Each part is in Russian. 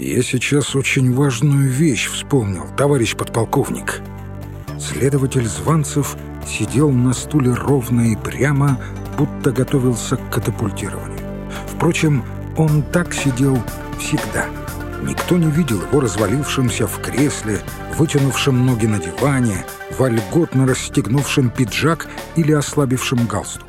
«Я сейчас очень важную вещь вспомнил, товарищ подполковник». Следователь Званцев сидел на стуле ровно и прямо, будто готовился к катапультированию. Впрочем, он так сидел всегда. Никто не видел его развалившимся в кресле, вытянувшим ноги на диване, вольготно расстегнувшим пиджак или ослабившим галстук.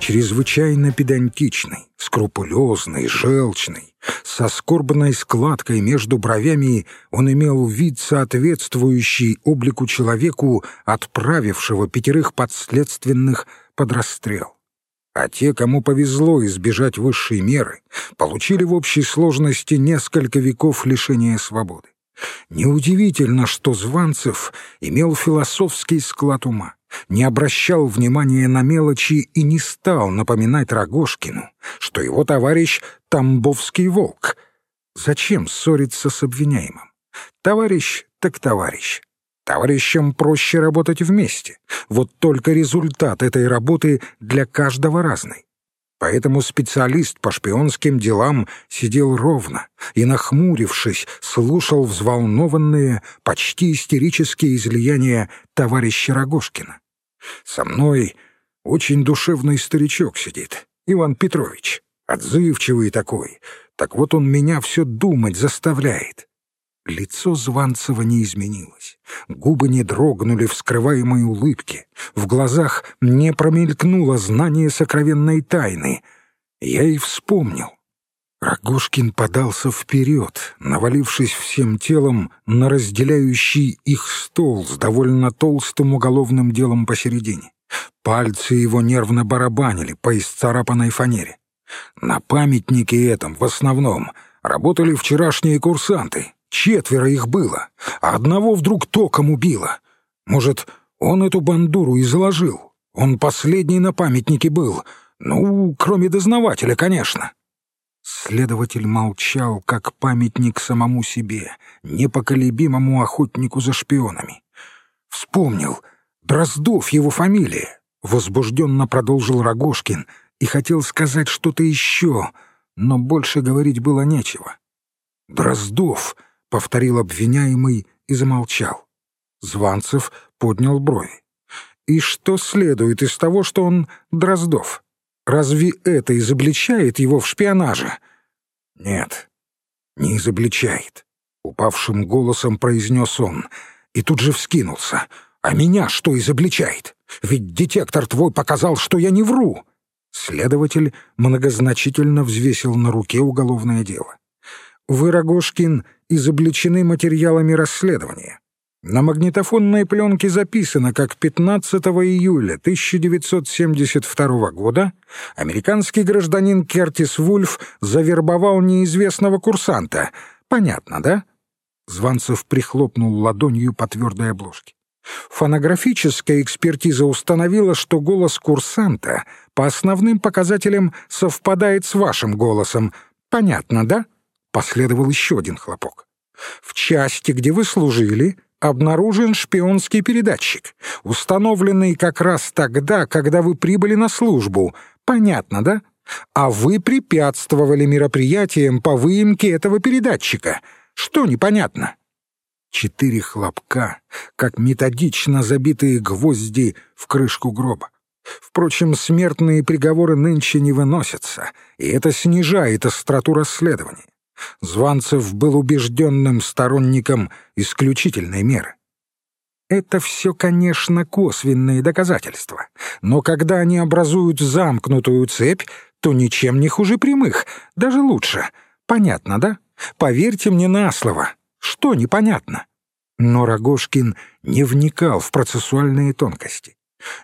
Чрезвычайно педантичный, скрупулезный, желчный, со скорбной складкой между бровями он имел вид, соответствующий облику человеку, отправившего пятерых подследственных под расстрел. А те, кому повезло избежать высшей меры, получили в общей сложности несколько веков лишения свободы. Неудивительно, что Званцев имел философский склад ума, не обращал внимания на мелочи и не стал напоминать Рогожкину, что его товарищ — Тамбовский волк. Зачем ссориться с обвиняемым? Товарищ так товарищ. Товарищам проще работать вместе. Вот только результат этой работы для каждого разный. Поэтому специалист по шпионским делам сидел ровно и, нахмурившись, слушал взволнованные, почти истерические излияния товарища Рогожкина. «Со мной очень душевный старичок сидит, Иван Петрович, отзывчивый такой. Так вот он меня все думать заставляет. Лицо Званцева не изменилось. Губы не дрогнули в скрываемой улыбке. В глазах не промелькнуло знание сокровенной тайны. Я и вспомнил. Рогожкин подался вперед, навалившись всем телом на разделяющий их стол с довольно толстым уголовным делом посередине. Пальцы его нервно барабанили по исцарапанной фанере. На памятнике этом в основном работали вчерашние курсанты, Четверо их было, а одного вдруг током убило. Может, он эту бандуру и заложил? Он последний на памятнике был. Ну, кроме дознавателя, конечно. Следователь молчал, как памятник самому себе, непоколебимому охотнику за шпионами. Вспомнил. Дроздов его фамилия. Возбужденно продолжил Рогошкин и хотел сказать что-то еще, но больше говорить было нечего. Дроздов — повторил обвиняемый и замолчал. Званцев поднял брови. И что следует из того, что он Дроздов? Разве это изобличает его в шпионаже? Нет, не изобличает. Упавшим голосом произнес он и тут же вскинулся. «А меня что изобличает? Ведь детектор твой показал, что я не вру!» Следователь многозначительно взвесил на руке уголовное дело. «Вы, Рогожкин, изобличены материалами расследования. На магнитофонной пленке записано, как 15 июля 1972 года американский гражданин Кертис Вульф завербовал неизвестного курсанта. Понятно, да? Званцев прихлопнул ладонью по твердой обложке. Фонографическая экспертиза установила, что голос курсанта по основным показателям совпадает с вашим голосом. Понятно, да? Последовал еще один хлопок. «В части, где вы служили, обнаружен шпионский передатчик, установленный как раз тогда, когда вы прибыли на службу. Понятно, да? А вы препятствовали мероприятиям по выемке этого передатчика. Что непонятно?» Четыре хлопка, как методично забитые гвозди в крышку гроба. Впрочем, смертные приговоры нынче не выносятся, и это снижает остроту расследования. Званцев был убежденным сторонником исключительной меры. Это все, конечно, косвенные доказательства, но когда они образуют замкнутую цепь, то ничем не хуже прямых, даже лучше. Понятно, да? Поверьте мне на слово. Что непонятно? Но Рогожкин не вникал в процессуальные тонкости.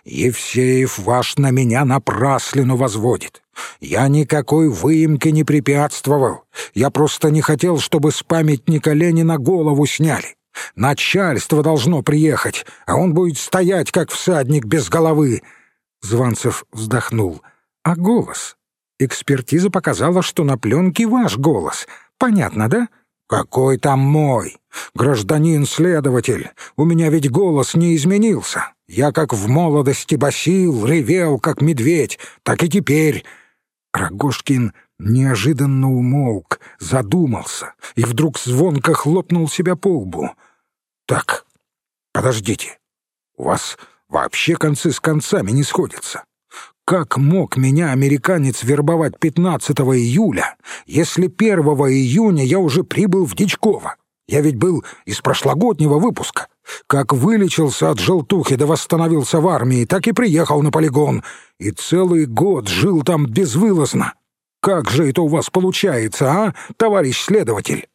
«Евсеев ваш на меня напраслину возводит. Я никакой выемки не препятствовал. Я просто не хотел, чтобы с памятника Ленина голову сняли. Начальство должно приехать, а он будет стоять, как всадник без головы». Званцев вздохнул. «А голос? Экспертиза показала, что на пленке ваш голос. Понятно, да?» «Какой там мой? Гражданин-следователь, у меня ведь голос не изменился. Я как в молодости басил, ревел, как медведь, так и теперь». Рогожкин неожиданно умолк, задумался и вдруг звонко хлопнул себя по лбу. «Так, подождите, у вас вообще концы с концами не сходятся. Как мог меня американец вербовать 15 июля, если 1 июня я уже прибыл в Дичково? Я ведь был из прошлогоднего выпуска. Как вылечился от желтухи да восстановился в армии, так и приехал на полигон. И целый год жил там безвылазно. Как же это у вас получается, а, товарищ следователь?»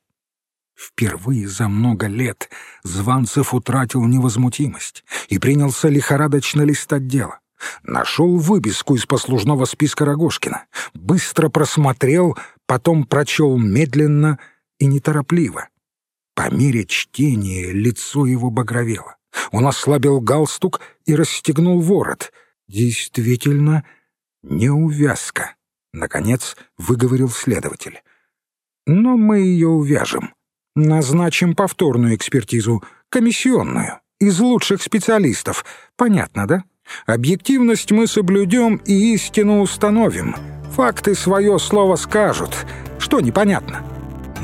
Впервые за много лет Званцев утратил невозмутимость и принялся лихорадочно листать дело. Нашел выписку из послужного списка Рогошкина, быстро просмотрел, потом прочел медленно и неторопливо. По мере чтения лицо его багровело. Он ослабил галстук и расстегнул ворот. Действительно, неувязка. Наконец выговорил следователь. Но мы ее увяжем. Назначим повторную экспертизу, комиссионную, из лучших специалистов. Понятно, да? Объективность мы соблюдем и истину установим. Факты свое слово скажут. Что непонятно?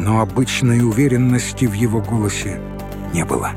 Но обычной уверенности в его голосе не было.